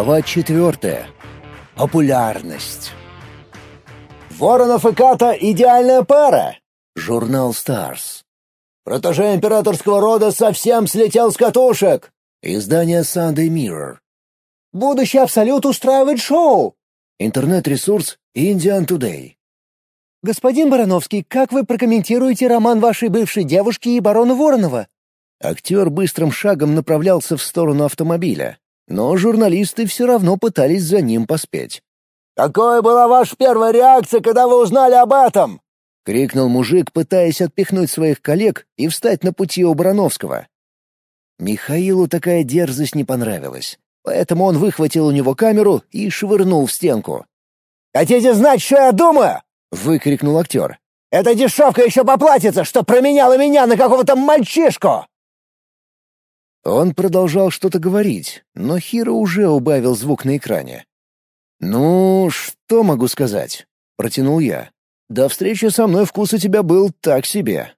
Глава четвертая. Популярность. «Воронов и Ката — идеальная пара!» Журнал «Старс». «Протеже императорского рода совсем слетел с катушек!» Издание «Sunday Mirror». «Будущий Абсолют устраивает шоу!» Интернет-ресурс «Indian Today». «Господин Барановский, как вы прокомментируете роман вашей бывшей девушки и барона Воронова?» Актер быстрым шагом направлялся в сторону автомобиля но журналисты все равно пытались за ним поспеть. «Какой была ваша первая реакция, когда вы узнали об этом?» — крикнул мужик, пытаясь отпихнуть своих коллег и встать на пути у Барановского. Михаилу такая дерзость не понравилась, поэтому он выхватил у него камеру и швырнул в стенку. «Хотите знать, что я думаю?» — выкрикнул актер. «Эта дешевка еще поплатится, что променяла меня на какого-то мальчишку!» Он продолжал что-то говорить, но Хиро уже убавил звук на экране. «Ну, что могу сказать?» — протянул я. «До встречи со мной вкус у тебя был так себе».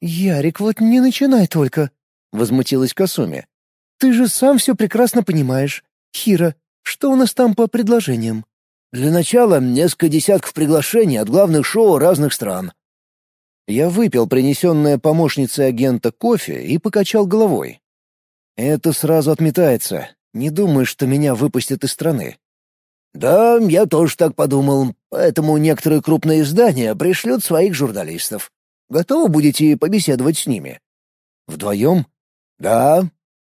«Ярик, вот не начинай только», — возмутилась Касуми. «Ты же сам все прекрасно понимаешь. Хиро, что у нас там по предложениям?» «Для начала несколько десятков приглашений от главных шоу разных стран». Я выпил принесенное помощницей агента кофе и покачал головой. Это сразу отметается. Не думаю, что меня выпустят из страны. Да, я тоже так подумал. Поэтому некоторые крупные издания пришлют своих журналистов. Готовы будете побеседовать с ними? Вдвоем? Да.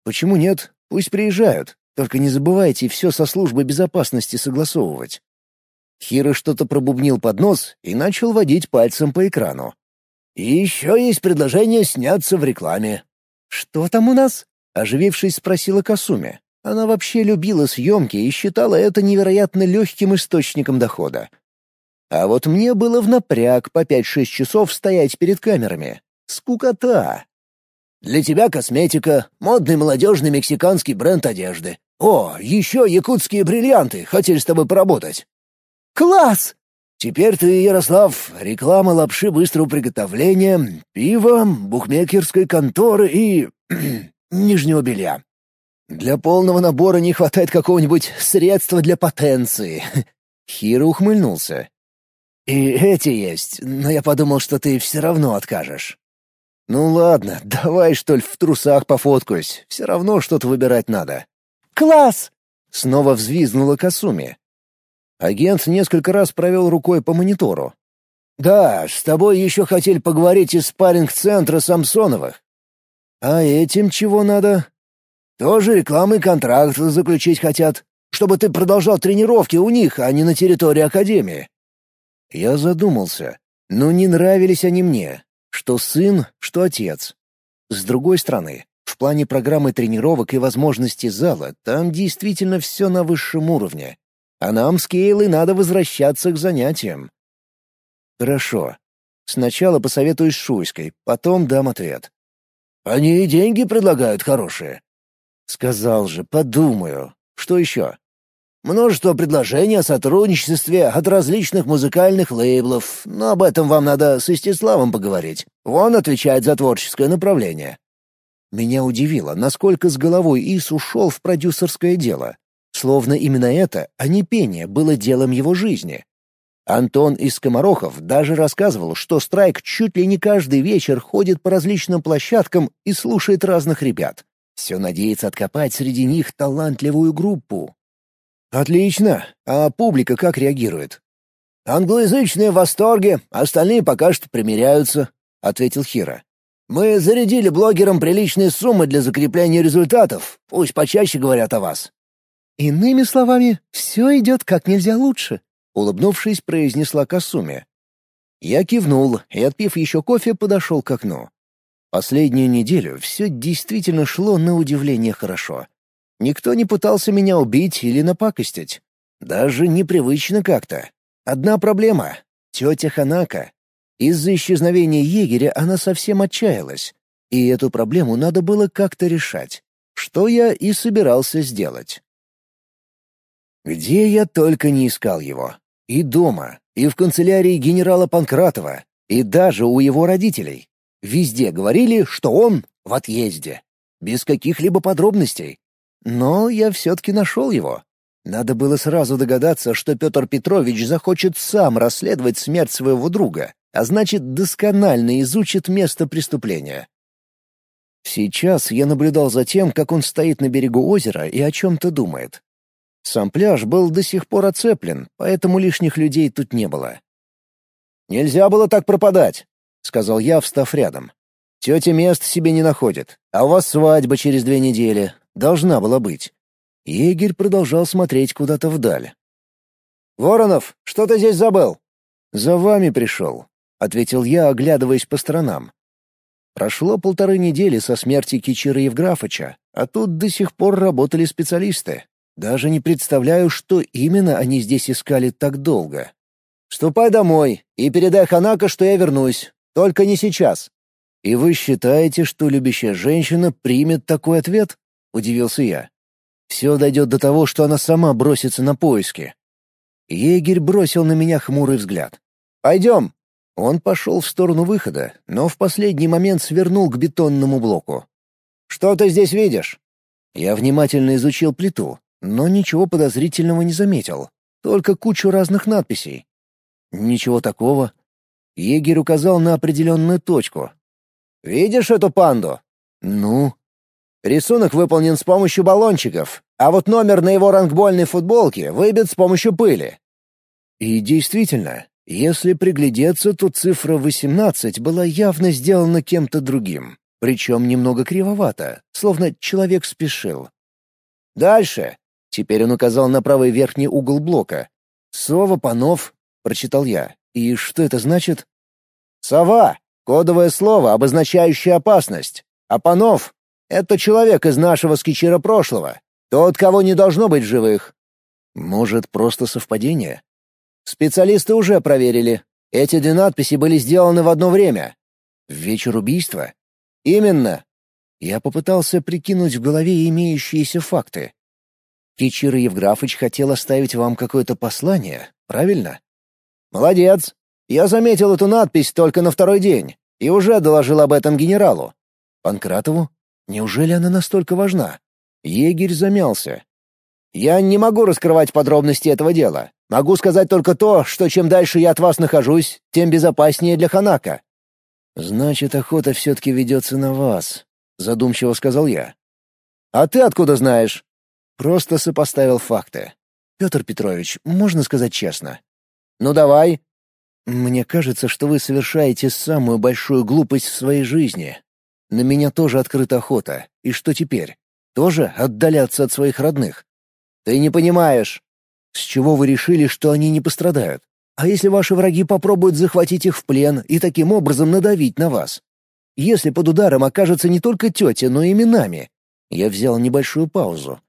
Почему нет? Пусть приезжают. Только не забывайте все со службой безопасности согласовывать. Хиро что-то пробубнил под нос и начал водить пальцем по экрану. И еще есть предложение сняться в рекламе. Что там у нас? Оживившись, спросила Касуми. Она вообще любила съемки и считала это невероятно легким источником дохода. А вот мне было в напряг по пять-шесть часов стоять перед камерами. Скукота. Для тебя косметика, модный молодежный мексиканский бренд одежды. О, еще якутские бриллианты, хотели с тобой поработать. Класс! Теперь ты, Ярослав, реклама лапши быстрого приготовления, пива, букмекерской конторы и нижнего белья. Для полного набора не хватает какого-нибудь средства для потенции. Хиро ухмыльнулся. И эти есть, но я подумал, что ты все равно откажешь. Ну ладно, давай, что ли, в трусах пофоткаюсь. Все равно что-то выбирать надо. Класс! Снова взвизгнула Касуми. Агент несколько раз провел рукой по монитору. «Да, с тобой еще хотели поговорить из спарринг-центра Самсоновых. А этим чего надо? Тоже рекламный контракт заключить хотят, чтобы ты продолжал тренировки у них, а не на территории Академии. Я задумался. Но не нравились они мне. Что сын, что отец. С другой стороны, в плане программы тренировок и возможностей зала, там действительно все на высшем уровне. А нам с Кейлой надо возвращаться к занятиям. Хорошо. Сначала посоветуюсь с Шуйской, потом дам ответ. Они и деньги предлагают хорошие. Сказал же, подумаю. Что еще? Множество предложений о сотрудничестве от различных музыкальных лейблов, но об этом вам надо с Истиславом поговорить. Он отвечает за творческое направление. Меня удивило, насколько с головой Ис ушел в продюсерское дело. Словно именно это, а не пение, было делом его жизни. Антон из Скоморохов даже рассказывал, что Страйк чуть ли не каждый вечер ходит по различным площадкам и слушает разных ребят. Все надеется откопать среди них талантливую группу. «Отлично. А публика как реагирует?» «Англоязычные в восторге, остальные пока что примиряются», — ответил Хира. «Мы зарядили блогерам приличные суммы для закрепления результатов. Пусть почаще говорят о вас». «Иными словами, все идет как нельзя лучше», — улыбнувшись, произнесла Касуми. Я кивнул и, отпив еще кофе, подошел к окну. Последнюю неделю все действительно шло на удивление хорошо. Никто не пытался меня убить или напакостить. Даже непривычно как-то. Одна проблема — тетя Ханака. Из-за исчезновения егеря она совсем отчаялась. И эту проблему надо было как-то решать. Что я и собирался сделать. Где я только не искал его. И дома, и в канцелярии генерала Панкратова, и даже у его родителей. Везде говорили, что он в отъезде. Без каких-либо подробностей. Но я все-таки нашел его. Надо было сразу догадаться, что Петр Петрович захочет сам расследовать смерть своего друга, а значит, досконально изучит место преступления. Сейчас я наблюдал за тем, как он стоит на берегу озера и о чем-то думает. Сам пляж был до сих пор оцеплен, поэтому лишних людей тут не было. «Нельзя было так пропадать», — сказал я, встав рядом. «Тетя мест себе не находит, а у вас свадьба через две недели. Должна была быть». Егерь продолжал смотреть куда-то вдаль. «Воронов, что ты здесь забыл?» «За вами пришел», — ответил я, оглядываясь по сторонам. Прошло полторы недели со смерти Кичира Евграфыча, а тут до сих пор работали специалисты. Даже не представляю, что именно они здесь искали так долго. «Ступай домой и передай Ханако, что я вернусь. Только не сейчас». «И вы считаете, что любящая женщина примет такой ответ?» — удивился я. «Все дойдет до того, что она сама бросится на поиски». Егерь бросил на меня хмурый взгляд. «Пойдем». Он пошел в сторону выхода, но в последний момент свернул к бетонному блоку. «Что ты здесь видишь?» Я внимательно изучил плиту, но ничего подозрительного не заметил, только кучу разных надписей. Ничего такого. Егерь указал на определенную точку. «Видишь эту панду?» «Ну?» Рисунок выполнен с помощью баллончиков, а вот номер на его рангбольной футболке выбит с помощью пыли. И действительно, если приглядеться, то цифра 18 была явно сделана кем-то другим, причем немного кривовато, словно человек спешил. Дальше. Теперь он указал на правый верхний угол блока. «Сова Панов», — прочитал я. «И что это значит?» «Сова — кодовое слово, обозначающее опасность. А Панов — это человек из нашего скичера прошлого. Тот, кого не должно быть в живых». «Может, просто совпадение?» «Специалисты уже проверили. Эти две надписи были сделаны в одно время». «В вечер убийства?» «Именно». Я попытался прикинуть в голове имеющиеся факты. Кичир Евграфыч хотел оставить вам какое-то послание, правильно? Молодец. Я заметил эту надпись только на второй день и уже доложил об этом генералу. Панкратову? Неужели она настолько важна? Егерь замялся. Я не могу раскрывать подробности этого дела. Могу сказать только то, что чем дальше я от вас нахожусь, тем безопаснее для Ханака. Значит, охота все-таки ведется на вас, задумчиво сказал я. А ты откуда знаешь? Просто сопоставил факты. Петр Петрович, можно сказать честно? Ну давай. Мне кажется, что вы совершаете самую большую глупость в своей жизни. На меня тоже открыта охота. И что теперь? Тоже отдаляться от своих родных? Ты не понимаешь. С чего вы решили, что они не пострадают? А если ваши враги попробуют захватить их в плен и таким образом надавить на вас? Если под ударом окажется не только тетя, но и нами? Я взял небольшую паузу,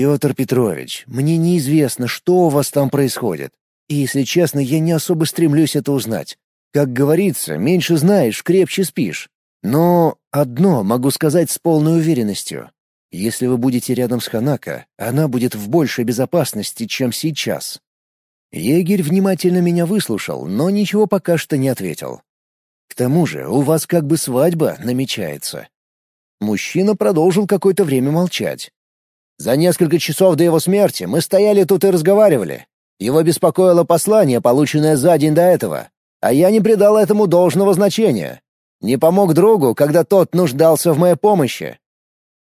«Петр Петрович, мне неизвестно, что у вас там происходит. И, если честно, я не особо стремлюсь это узнать. Как говорится, меньше знаешь, крепче спишь. Но одно могу сказать с полной уверенностью. Если вы будете рядом с Ханако, она будет в большей безопасности, чем сейчас». Егерь внимательно меня выслушал, но ничего пока что не ответил. «К тому же у вас как бы свадьба намечается». Мужчина продолжил какое-то время молчать, за несколько часов до его смерти мы стояли тут и разговаривали. Его беспокоило послание, полученное за день до этого, а я не придал этому должного значения. Не помог другу, когда тот нуждался в моей помощи.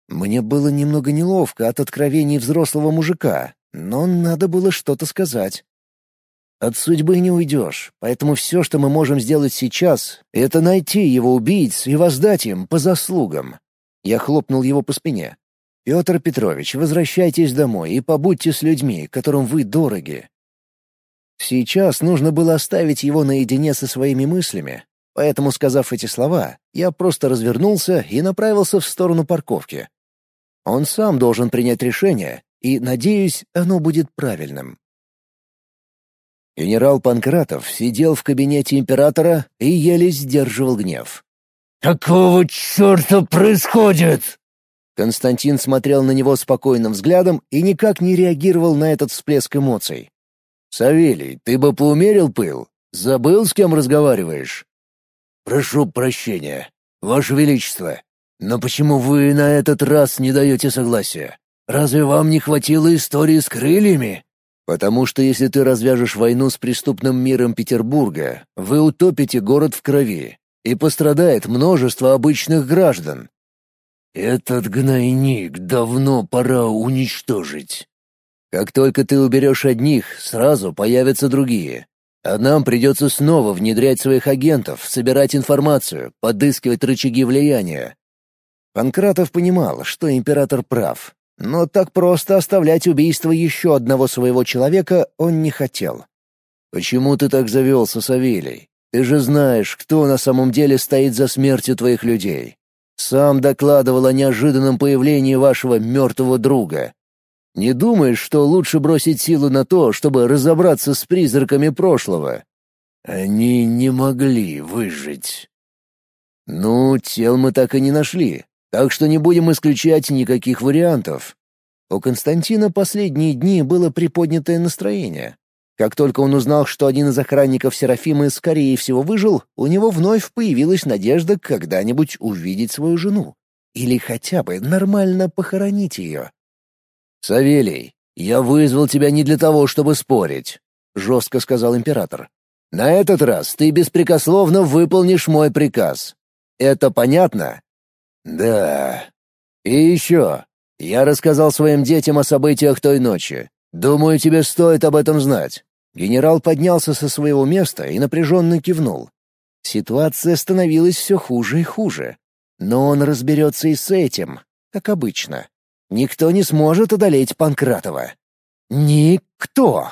Мне было немного неловко от откровений взрослого мужика, но надо было что-то сказать. От судьбы не уйдешь, поэтому все, что мы можем сделать сейчас, это найти его убийц и воздать им по заслугам. Я хлопнул его по спине. Петр Петрович, возвращайтесь домой и побудьте с людьми, которым вы дороги. Сейчас нужно было оставить его наедине со своими мыслями, поэтому, сказав эти слова, я просто развернулся и направился в сторону парковки. Он сам должен принять решение, и, надеюсь, оно будет правильным. Генерал Панкратов сидел в кабинете императора и еле сдерживал гнев. «Какого черта происходит?» Константин смотрел на него спокойным взглядом и никак не реагировал на этот всплеск эмоций. «Савелий, ты бы поумерил пыл? Забыл, с кем разговариваешь?» «Прошу прощения, Ваше Величество, но почему вы на этот раз не даете согласия? Разве вам не хватило истории с крыльями?» «Потому что если ты развяжешь войну с преступным миром Петербурга, вы утопите город в крови, и пострадает множество обычных граждан». «Этот гнойник давно пора уничтожить». «Как только ты уберешь одних, сразу появятся другие. А нам придется снова внедрять своих агентов, собирать информацию, подыскивать рычаги влияния». Панкратов понимал, что император прав, но так просто оставлять убийство еще одного своего человека он не хотел. «Почему ты так завелся, Савелий? Ты же знаешь, кто на самом деле стоит за смертью твоих людей. Сам докладывал о неожиданном появлении вашего мертвого друга. Не думаешь, что лучше бросить силу на то, чтобы разобраться с призраками прошлого? Они не могли выжить. Ну, тел мы так и не нашли, так что не будем исключать никаких вариантов. У Константина последние дни было приподнятое настроение. Как только он узнал, что один из охранников Серафимы скорее всего выжил, у него вновь появилась надежда когда-нибудь увидеть свою жену. Или хотя бы нормально похоронить ее. «Савелий, я вызвал тебя не для того, чтобы спорить», — жестко сказал император. «На этот раз ты беспрекословно выполнишь мой приказ. Это понятно?» «Да». «И еще. Я рассказал своим детям о событиях той ночи. Думаю, тебе стоит об этом знать». Генерал поднялся со своего места и напряженно кивнул. Ситуация становилась все хуже и хуже. Но он разберется и с этим, как обычно. Никто не сможет одолеть Панкратова. Никто!